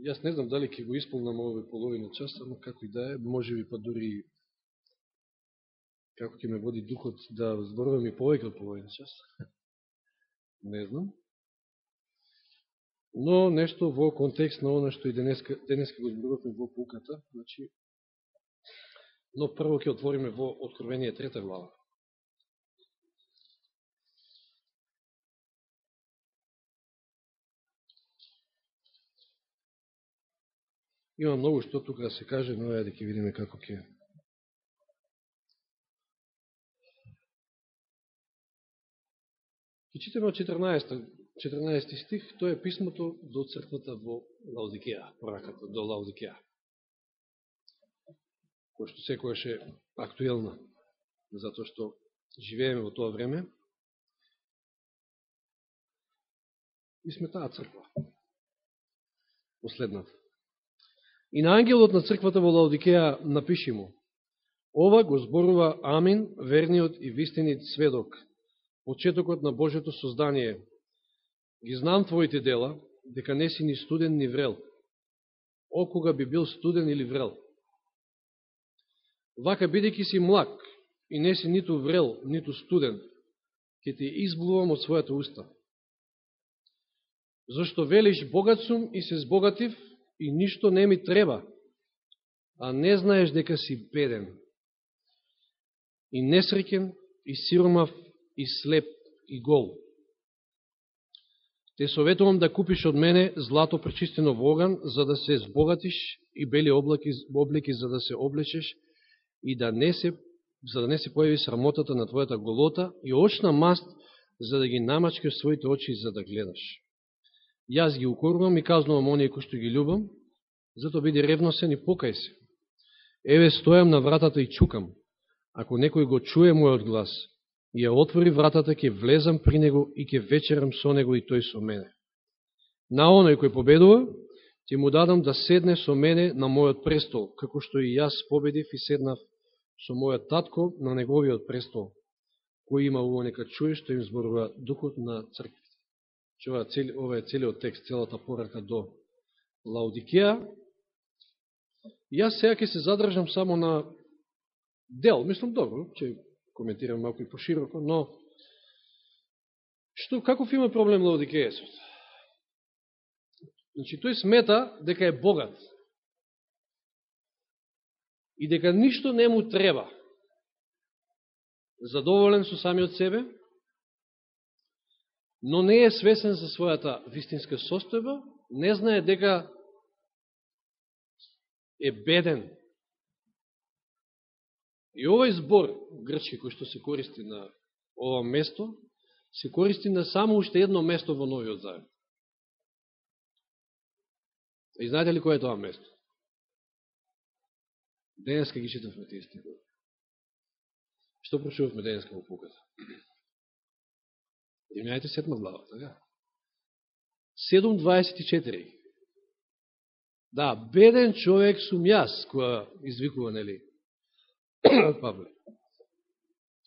Јас не знам дали ќе го исполнам овој половина час, ама како и да е, може би па дури како ќе ме води духот да зборувам и повеќе од половина час. не знам. Но нешто во контекст на оно што и денеска, денеска го зборуваме во пуката, значи, но прво ќе отвориме во Откровение трета глава. Има многу што тука да се каже, но е да ќе видиме како ќе Ке читаме од 14, 14 стих, тоа е писмото до црквата во Лаудикеја, пораката до Лаудикеја. која што секојаш е актуелна, затоа што живееме во тоа време. И сме таа црква. Последната. И на ангелот на црквата во Лаудикеја напиши му, Ова го зборува Амин, верниот и вистинит сведок, почетокот на Божето создание. Ги знам твоите дела, дека не си ни студен ни врел. О, кога би бил студен или врел. Вака, бидејќи си млак и не си ниту врел, ниту студен, ќе ти изблувам од својата уста. Зашто велиш богат сум и се збогатив, и ништо не ми треба, а не знаеш дека си беден, и несреќен, и сиромав, и слеп, и гол. Те советувам да купиш од мене злато пречистено во оган, за да се збогатиш, и бели облаки, облики за да се облечеш, и да не се, за да не се појави срамотата на твојата голота, и очна маст, за да ги намачкаш своите очи, за да гледаш. Јас ги укорувам и казнувам оние кои што ги љубам, зато биди ревносен и покај се. Еве стојам на вратата и чукам. Ако некој го чуе мојот глас и ја отвори вратата, ќе влезам при него и ќе вечерам со него и тој со мене. На оној кој победува, ќе му дадам да седне со мене на мојот престол, како што и јас победив и седнав со мојот татко на неговиот престол, кој има уво нека чуе што им зборува духот на Че Ова, цел, ова е целиот текст, целата порака до Лаудикеја. Јас сега ќе се задржам само на дел, мислам добро, ќе коментирам малко и пошироко, но што, каков има проблем Лаудикејесот? Значи, тој смета дека е богат и дека ништо не му треба. Задоволен со самиот себе, но не е свесен за својата вистинска состојба, не знае дека е беден. И овој збор грчки кој што се користи на ова место, се користи на само уште едно место во Новиот Завет. И знаете ли кој е тоа место? Денеска ги читавме тие стихови. Што прочувавме денеска во пуката? Римјаните седма глава, така? 7.24. Да, беден човек сум јас, која извикува, нели, Павле.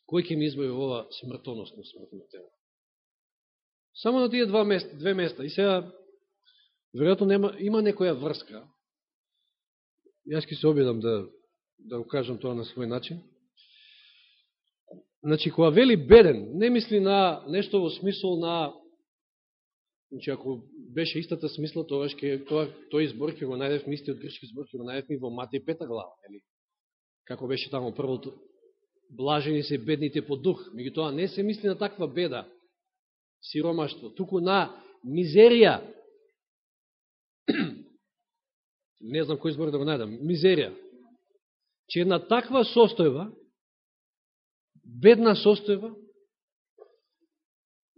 Кој ќе ми избави ова смртоносно смртно тело? Само на тие два места, две места. И сега, веројатно, нема, има некоја врска. Јас ќе се обидам да, да укажам тоа на свој начин. Значи, кога вели беден, не мисли на нешто во смисол на Значи, ако беше истата смисла, тоа ќе тоа тој избор ќе го најдев мисли од грчки избор ќе го најдев во Матеј пета глава, или Како беше таму првото блажени се бедните по дух. тоа не се мисли на таква беда, сиромаштво, туку на мизерија. не знам кој избор да го најдам. Мизерија. Че една таква состојба, бедна состојба,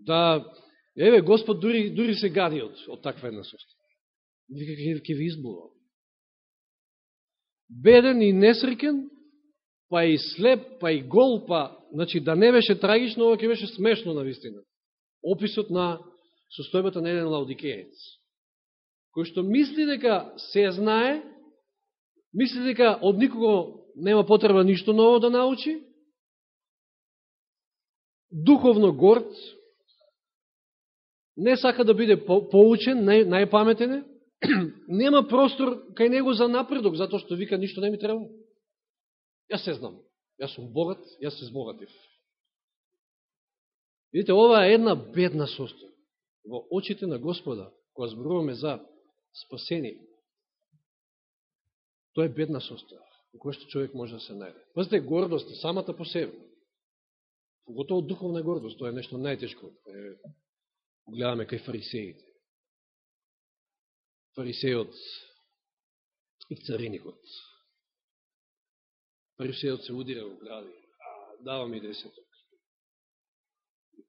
да, еве, Господ дури, дури се гади од, од таква една состојба. Вика, ќе ви избувам. Беден и несрекен, па и слеп, па и гол, па, значи, да не беше трагично, ова ќе беше смешно на вистина. Описот на состојбата на еден лаудикеец, кој што мисли дека се знае, мисли дека од никого нема потреба ништо ново да научи, духовно горд, не сака да биде поучен, најпаметен најпаметен нема простор кај него за напредок, затоа што вика ништо не ми треба. Јас се знам. Јас сум богат, јас се збогатив. Видите, ова е една бедна состоја. Во очите на Господа, кога зборуваме за спасение, тоа е бедна состоја, во која што човек може да се најде. Пазите, гордост е самата по себе. Поготово духовна гордост, тоа е нешто најтешко. Гледаме кај фарисеите. Фарисеот и цариникот. Фарисеот се удира во гради. Давам и десеток.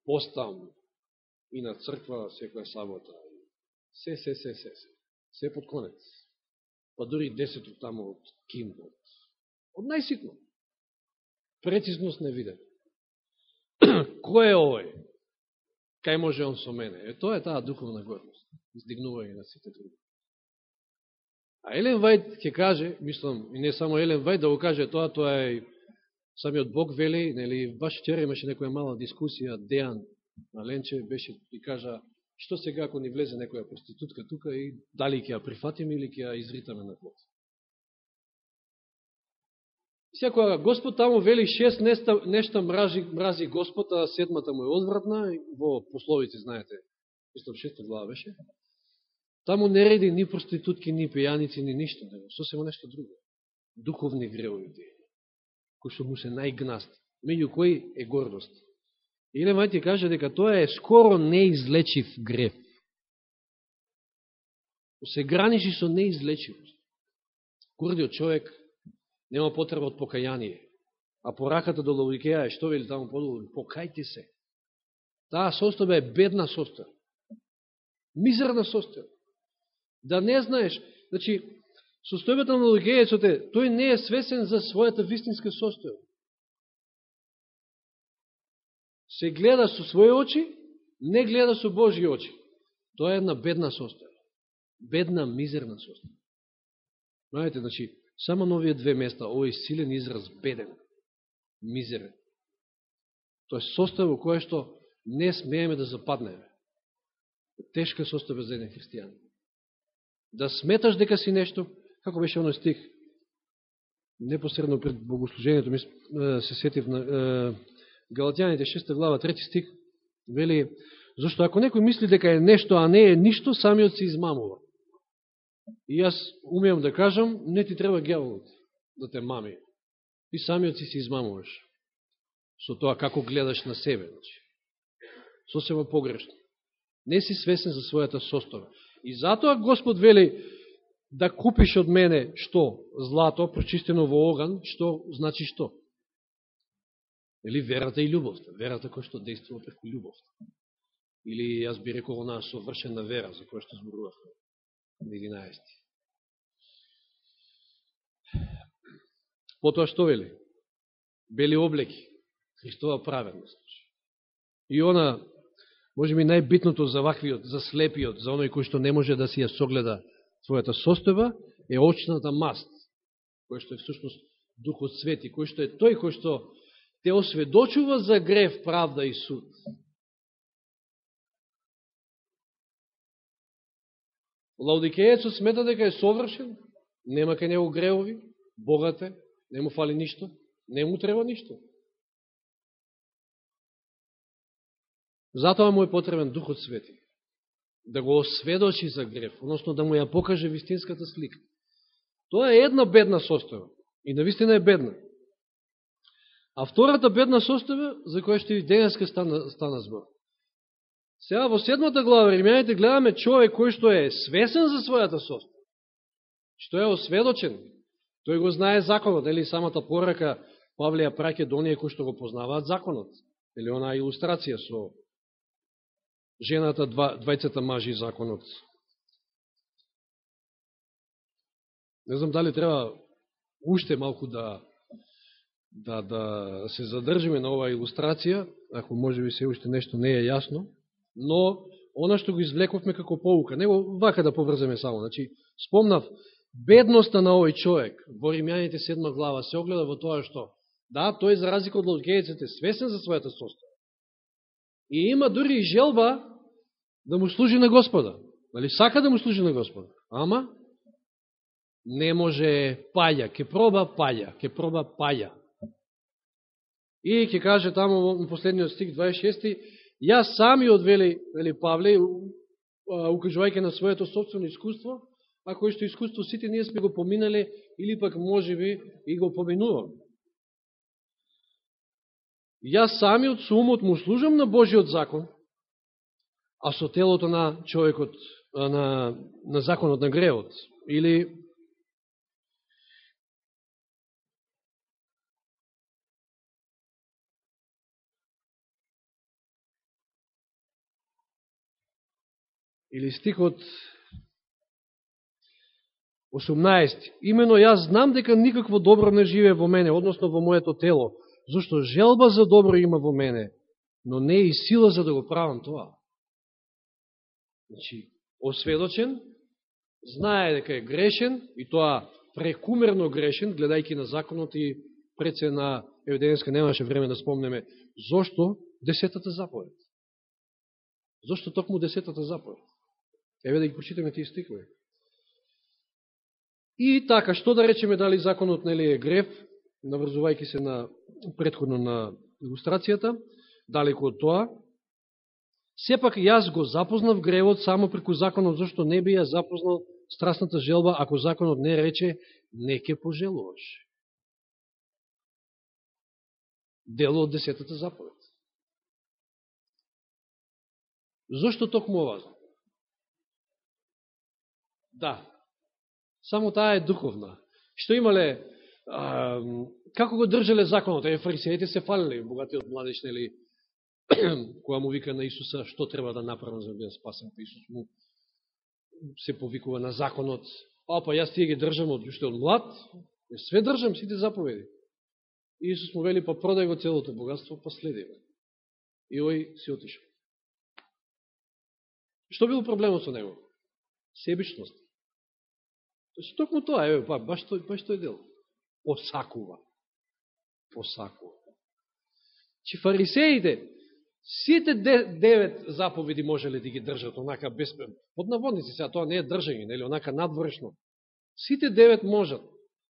Постам и на црква секоја сабота. Се, се, се, се, се. Се под конец. Па дори десеток таму од Кимбот. Од најситно. Прецизност не виде. Кој е овој? Кај може он со мене? Е, тоа е таа духовна гордост. Издигнување на сите други. А Елен Вајд ќе каже, мислам, и не само Елен Вајд да го каже тоа, тоа е самиот Бог вели, нели, баш вчера имаше некоја мала дискусија, Дејан на Ленче беше и кажа, што сега ако ни влезе некоја проститутка тука и дали ќе ја прифатиме или ќе ја изритаме на плот. Секоја Господ таму вели шест нешта, нешта мрази, мрази Господ, а седмата му е одвратна, во пословици, знаете, мислам шеста глава беше, таму не реди ни проститутки, ни пијаници, ни ништо, него, сосема нешто друго. Духовни греови, кои што му се најгнасти, меѓу кои е гордост. Иле Мајте каже дека тоа е скоро неизлечив греф. Се граничи со неизлечивост. Курдиот човек нема потреба од покаяние. А пораката до Лавикеја е што вели таму подолу? Покајте се. Таа состојба е бедна состојба. Мизерна состојба. Да не знаеш, значи, состојбата на Лавикејецот е, тој не е свесен за својата вистинска состојба. Се гледа со своји очи, не гледа со Божи очи. Тоа е една бедна состојба. Бедна, мизерна состојба. Знаете, значи, Само на овие две места, овој силен израз беден, мизерен. Тоа е состојба во кое што не смееме да западнеме. Тешка состојба за еден христијан. Да сметаш дека си нешто, како беше оној стих, непосредно пред богослужението, ми се сетив на е, Галатјаните 6 глава 3 стих, вели, зашто ако некој мисли дека е нешто, а не е ништо, самиот се измамува. И јас умеам да кажам, не ти треба гјаволот да те мами. И самиот си се измамуваш. Со тоа како гледаш на себе. Значи. Сосема погрешно. Не си свесен за својата состава. И затоа Господ вели да купиш од мене што? Злато, прочистено во оган, што значи што? Или верата и љубовта. Верата која што действува преку љубовта. Или јас би рекол онаа совршена вера за која што зборувавме. 11. Потоа што вели? Бели облеки, Христова праведност. И она, може би најбитното за ваквиот, за слепиот, за оној кој што не може да си ја согледа својата состојба, е очната маст, кој што е всушност Духот Свети, кој што е тој кој што те осведочува за грев, правда и суд. Лаудикејецот смета дека е совршен, нема кај него греови, богат е, не му фали ништо, не му треба ништо. Затоа му е потребен Духот Свети, да го осведочи за грев, односно да му ја покаже вистинската слика. Тоа е една бедна состојба, и навистина е бедна. А втората бедна состојба, за која што и денеска стана, стана збор, Сега во седмата глава Римјаните гледаме човек кој што е свесен за својата состојба, што е осведочен, тој го знае законот, или самата порака Павлија праќе до оние кои што го познаваат законот, или онаа илустрација со жената, двајцата мажи законот. Не знам дали треба уште малку да, да, да се задржиме на оваа илустрација, ако може би се уште нешто не е јасно но она што го извлековме како поука, него вака да поврземе само. Значи, спомнав, бедноста на овој човек во Римјаните 7 глава се огледа во тоа што, да, тој за разлика од логејците свесен за својата состоја. И има дури и желба да му служи на Господа. Нали, сака да му служи на Господа. Ама, не може паја, ке проба паја, ке проба паја. И ќе каже таму во последниот стих 26 Јас самиот, вели, вели Павле, укажувајќи на своето собствено искуство, а кој што искуство сите ние сме го поминале или пак може би и го поминуваме. Јас самиот со умот му служам на Божиот закон, а со телото на човекот, на, на законот на гревот, Или или стихот 18. Имено јас знам дека никакво добро не живее во мене, односно во моето тело, зашто желба за добро има во мене, но не и сила за да го правам тоа. Значи, осведочен, знае дека е грешен, и тоа прекумерно грешен, гледајќи на законот и пред на Евденска немаше време да спомнеме, зошто десетата заповед? Зошто токму десетата заповед? Еве да ги прочитаме тие стихови. И така, што да речеме дали законот нели е греф, наврзувајќи се на предходно на илустрацијата, далеко од тоа, сепак јас го запознав гревот само преку законот, зашто не би ја запознал страстната желба, ако законот не рече, не ке пожелуваш. Дело од десетата заповед. Зошто токму овазно? Да, само таа е духовна. Што имале, а, како го држале законот? Е, фарисеите се фалили, богатиот младеж, нели, која му вика на Исуса, што треба да направам за да бидам спасен, па Исус му се повикува на законот. А, па јас тие ги држам од уште од млад, све држам, сите заповеди. И Исус му вели, па продај го целото богатство, па следи го. И ој си отишел. Што бил проблемот со него? Себичност. Значи, токму тоа, еве, па, баш тој, баш тој дел. Посакува. Посакува. Че фарисеите, сите девет заповеди можеле да ги држат, онака, без, под наводници, сега тоа не е држање, нели, онака надвршно. Сите девет можат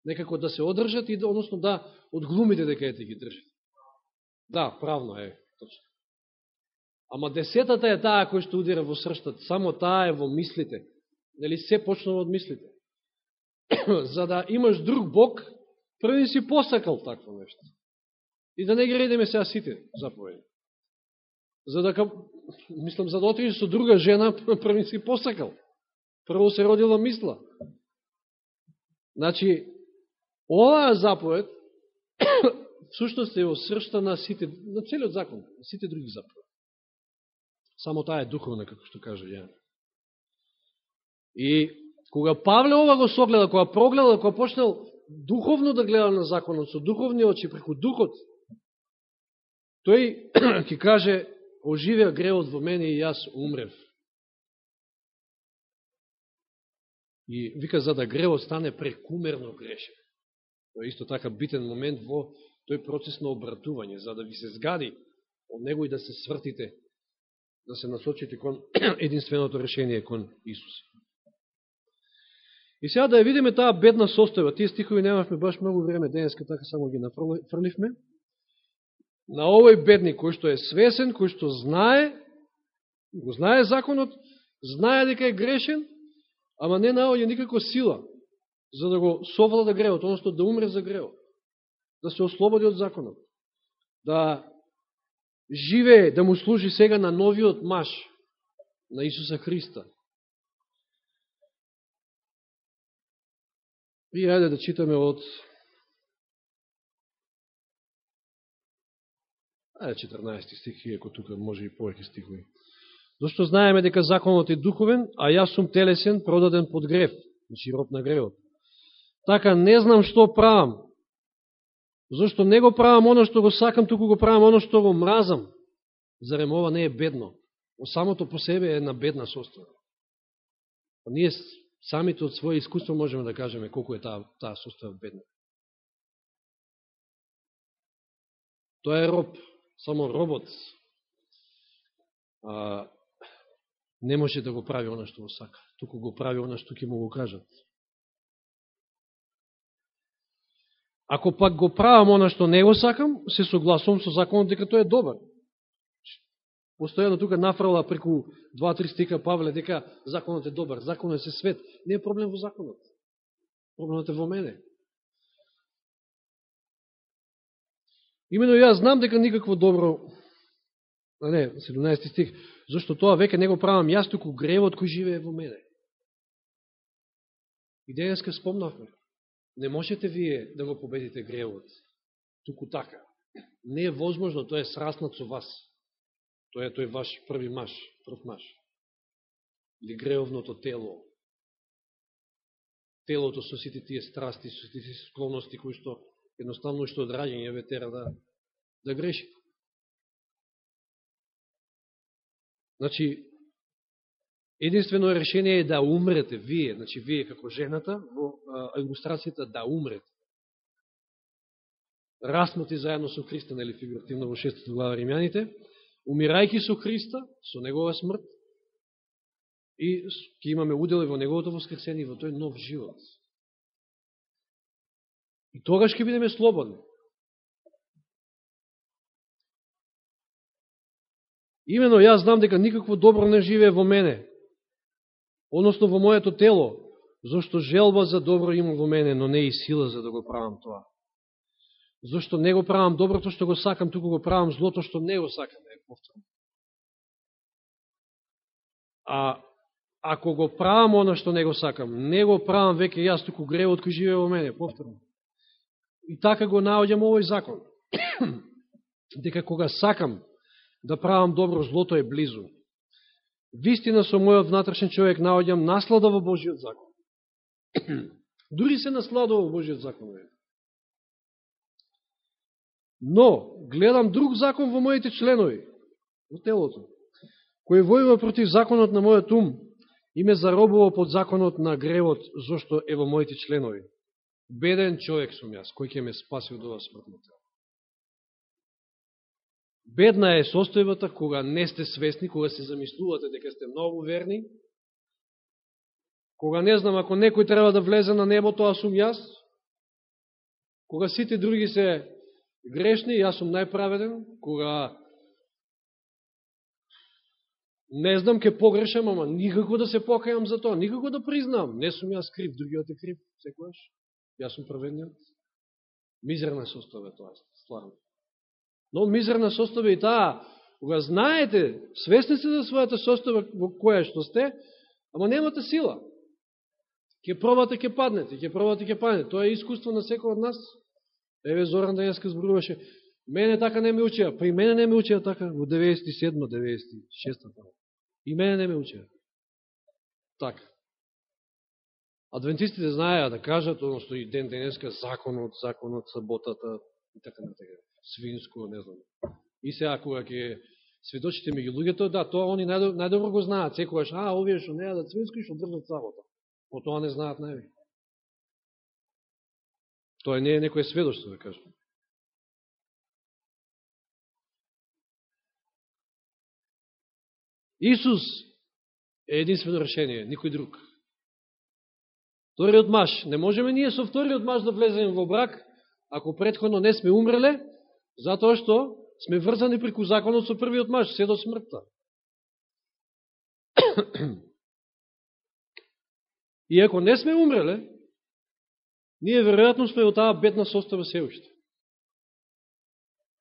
некако да се одржат и, да, односно, да одглумите дека ете ги држат. Да, правно е, точно. Ама десетата е таа која што удира во срштат, само таа е во мислите. Нели, се почнува од мислите. за да имаш друг Бог, први да си посакал такво нешто. И да не ги редиме сега сите заповеди. За да, мислам, за да отриш со друга жена, први да си посакал. Прво се родила мисла. Значи, оваа заповед, всушност е осршта на сите, на целиот закон, на сите други заповеди. Само таа е духовна, како што кажа Јан. И Кога Павле ова го согледа, кога прогледа, кога почнал духовно да гледа на законот, со духовни очи, преку духот, тој ќе каже, оживеа гревот во мене и јас умрев. И вика, за да гревот стане прекумерно грешен. Тоа е исто така битен момент во тој процес на обратување, за да ви се згади од него и да се свртите, да се насочите кон единственото решение, кон Исус. И сега да ја видиме таа бедна состојба. Тие стихови немавме баш многу време денеска, така само ги нафрливме. На овој бедник кој што е свесен, кој што знае, го знае законот, знае дека е грешен, ама не наоѓа никаква сила за да го совлада гревот, односто да умре за гревот, да се ослободи од законот, да живее, да му служи сега на новиот маш, на Исуса Христа, И ајде да читаме од Ајде 14 стих, иако тука може и повеќе стихови. Зошто знаеме дека законот е духовен, а јас сум телесен, продаден под грев, значи роб на гревот. Така не знам што правам. Зошто не го правам оно што го сакам, туку го правам оно што го мразам. Зарем ова не е бедно. Самото по себе е на бедна состојба. Па ние самите од своје искуство можеме да кажеме колку е таа, таа состојба бедна. Тоа е роб, само робот а, не може да го прави оно што го сака. туку го прави она што ќе му го кажат. Ако пак го правам она што не го сакам, се согласувам со законот дека тој е добар. Постојано тука нафрала преку 2-3 стика Павле дека законот е добар, законот е свет. Не е проблем во законот. Проблемот е во мене. Имено јас знам дека никакво добро, а не, 17 стих, зашто тоа веќе не го правам јас, туку гревот кој живее во мене. И денеска спомнавме, не можете вие да го победите гревот, туку така. Не е возможно, тоа е сраснат со вас. Тоа е тој ваш први маш, прв маш. Или греовното тело. Телото со сите тие страсти, со сите тие склонности кои што едноставно што од раѓање ве тера да, да греши. Значи, единствено решение е да умрете, вие, значи вие како жената, во а, илустрацијата да умрете. Раснати заедно со Христа, нели фигуративно во 6 глава Римјаните, умирајки со Христа, со Негова смрт, и ќе имаме удел во Неговото воскресение во тој нов живот. И тогаш ќе бидеме слободни. Имено јас знам дека никакво добро не живее во мене, односно во моето тело, зашто желба за добро има во мене, но не и сила за да го правам тоа. Зошто не го правам доброто што го сакам, туку го правам злото што не го сакам, да повторам. А ако го правам оно што не го сакам, не го правам веќе јас, туку гревот кој живее во мене, повторам. И така го наоѓам овој закон. Дека кога сакам да правам добро, злото е близу. Вистина со мојот внатрешен човек наоѓам наслада во Божиот закон. Дури се насладува во Божиот закон. Но, гледам друг закон во моите членови, во телото, кој војува против законот на мојот ум и ме заробува под законот на гревот, зашто е во моите членови. Беден човек сум јас, кој ќе ме спаси од ова смртно тело. Бедна е состојбата кога не сте свесни, кога се замислувате дека сте многу верни, кога не знам ако некој треба да влезе на небото а сум јас, кога сите други се грешни, јас сум најправеден, кога не знам ке погрешам, ама никако да се покајам за тоа, никако да признам, не сум јас крив, другиот е крив, секојаш. Јас сум праведниот. Мизерна состава тоа, стварно. Но мизерна состава и таа, кога знаете, свесни сте за својата состава во која што сте, ама немате сила. Ке пробате, ке паднете, ке пробате, ке паднете. Тоа е искуство на секој од нас. Еве Зоран денеска зборуваше, мене така не ме учеа, па и мене не ме учеа така во 97 96 И мене не ме учеа. Така. Адвентистите знаеа да кажат, односто и ден денеска, законот, законот, саботата и така така. Свинско, не знам. И сега, кога ќе сведочите меѓу луѓето, да, тоа они најдобро го знаат. Секогаш, а, овие што не јадат свинско и што држат сабота. По тоа не знаат највеќе. Тоа не е некој сведоќство, да кажем. Исус е единствено решение, никој друг. Вториот маж. Не можеме ние со вториот маж да влеземе во брак, ако предходно не сме умреле, затоа што сме врзани преку законот со првиот маж, се до смртта. И ако не сме умреле, ние веројатно сме во таа бедна состава се уште.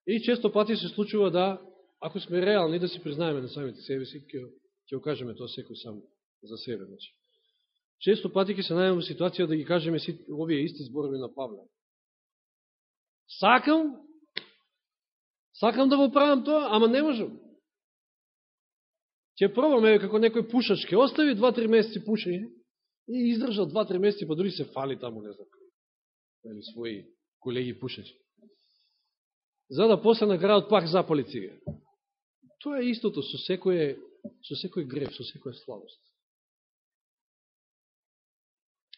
И често пати се случува да, ако сме реални, да си признаеме на самите себе си, ќе, ќе окажеме тоа секој сам за себе. Значи често пати ќе се најдеме во ситуација да ги кажеме си овие исти зборови на Павле. Сакам, сакам да го правам тоа, ама не можам. Ќе пробаме како некој пушач, ќе остави 2-3 месеци пушење и издржа 2-3 месеци, па дори се фали таму, не знам, или своји колеги пушачи. За да после на градот пак запали цигар. Тоа е истото со секој, со секој греф, со секоја слабост.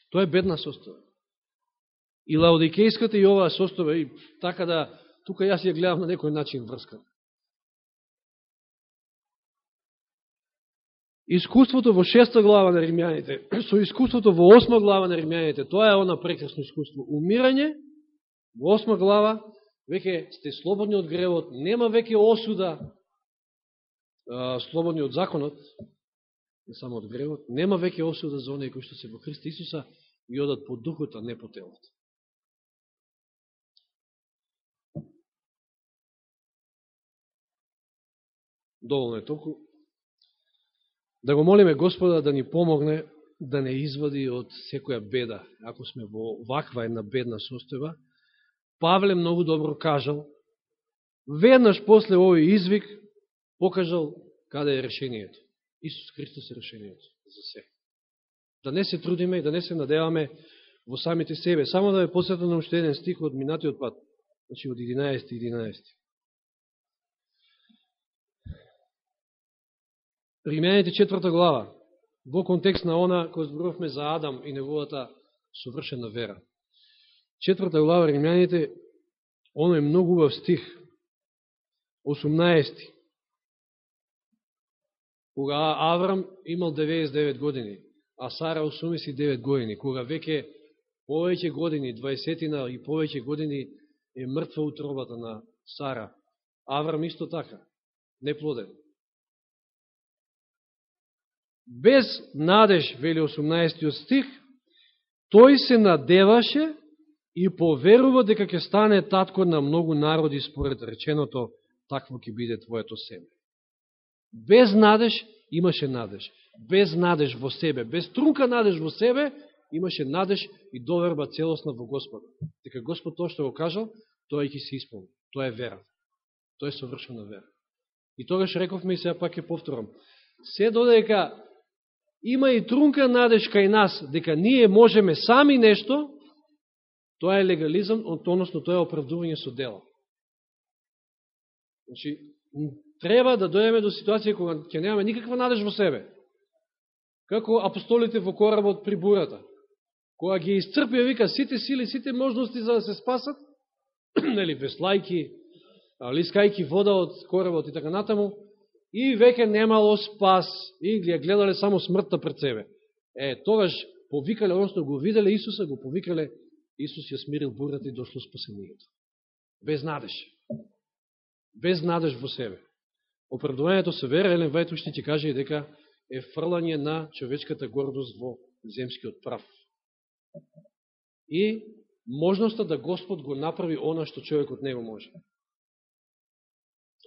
Тоа е бедна состава. И Лаодикејската и оваа состава, и така да, тука јас ја гледам на некој начин врска. Искуството во шеста глава на римјаните, со искуството во осма глава на римјаните, тоа е она прекрасно искуство. Умирање, во осма глава, веќе сте слободни од гревот, нема веќе осуда, слободни од законот, не само од гревот, нема веќе осуда за оние кои што се во Христа Исуса и одат по духот, а не по телот. Доволно е толку. Да го молиме Господа да ни помогне да не извади од секоја беда, ако сме во ваква една бедна состојба. Павле многу добро кажал, веднаш после овој извик, покажал каде е решението. Исус Христос е решението за се. Да не се трудиме и да не се надеваме во самите себе. Само да ве посетам на уште еден стих од минатиот пат, значи од 11. 11. Римјаните четврта глава, во контекст на она кој зборувавме за Адам и неговата совршена вера. Четврта глава Римјаните, оно е многу убав стих, 18. Кога Аврам имал 99 години, а Сара 89 години, кога веќе повеќе години, 20 и повеќе години е мртва утробата на Сара. Аврам исто така, неплоден без надеж, вели 18 стих, тој се надеваше и поверува дека ќе стане татко на многу народи според реченото такво ќе биде твоето семе. Без надеж имаше надеж. Без надеж во себе, без трунка надеж во себе, имаше надеж и доверба целосна во Господа. Дека Господ тоа што го кажал, тоа ќе се исполни. Тоа е вера. Тоа е совршена вера. И тогаш рековме и сега пак ќе повторам. Се додека има и трунка надеж кај нас, дека ние можеме сами нешто, тоа е легализам, односно тоа е оправдување со дело. Значи, треба да дојдеме до ситуација кога ќе немаме никаква надеж во себе. Како апостолите во коработ при бурата. Кога ги изцрпија, вика, сите сили, сите можности за да се спасат, нели, веслајки, лискајки вода од коработ и така натаму, и веќе немало спас, и ги гледале само смртта пред себе. Е, тогаш повикале, односно го виделе Исуса, го повикале, Исус ја смирил бурата и дошло спасението. Без надеж. Без надеж во себе. Оправдувањето се вера, Елен Вајт уште ќе каже и дека е фрлање на човечката гордост во земскиот прав. И можноста да Господ го направи она што човекот него може.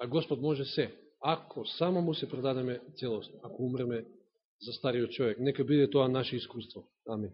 А Господ може се ако само му се предадеме целосно, ако умреме за стариот човек. Нека биде тоа наше искуство. Амин.